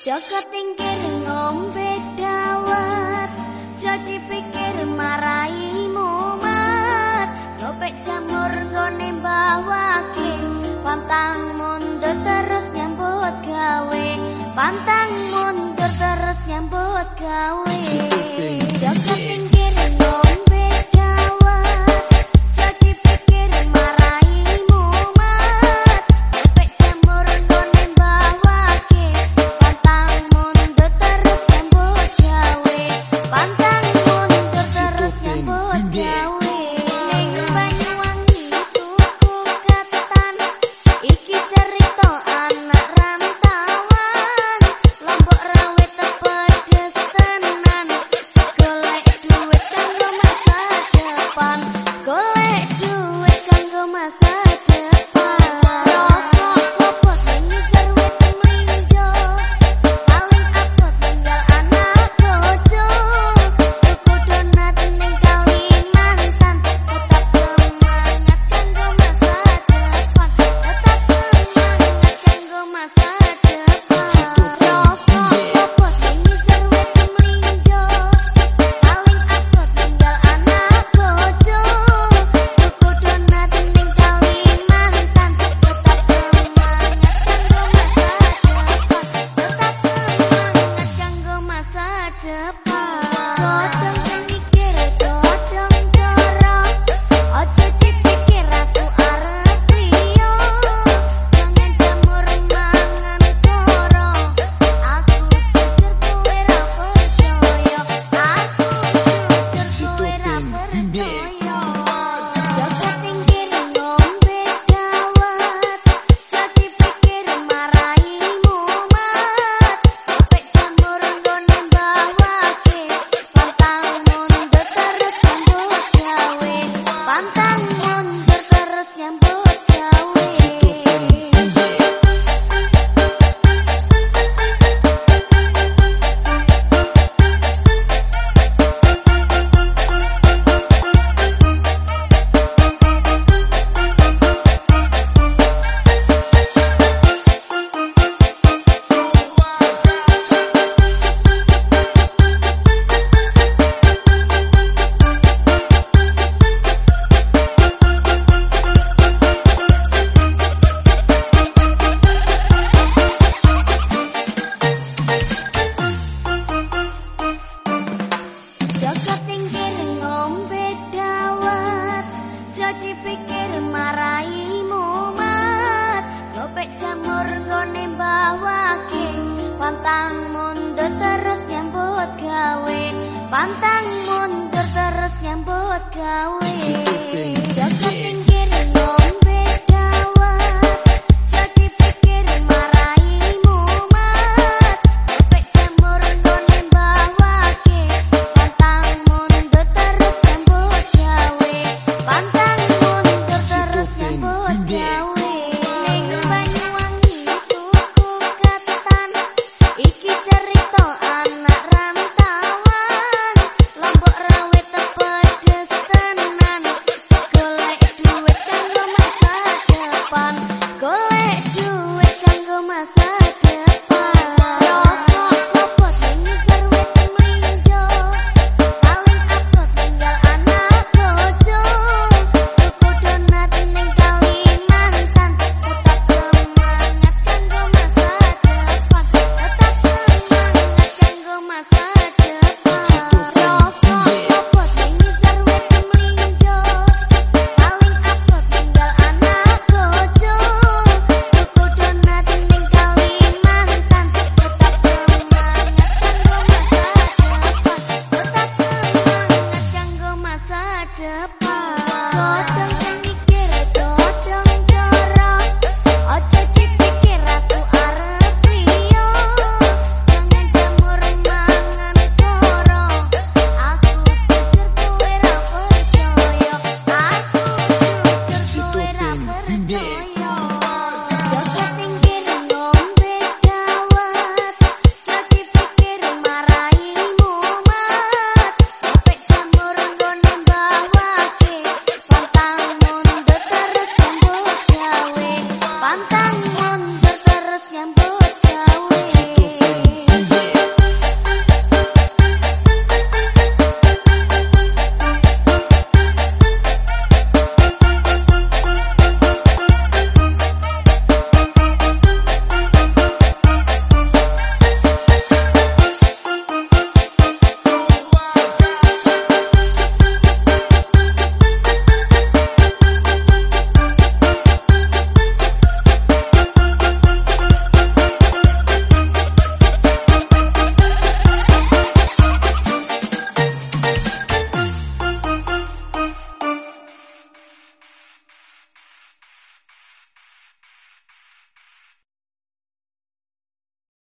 Joko tingkir ngombe dawet Jadi pikir marai mumat Gopek jamur ngone bawake Pantang mundur terus nyambut gawe. Pantang mundur terus nyambut gawe. Joko tingkir más hacia pantang mundur terus nyambut gawe. Pantang mundur terus nyambut gawe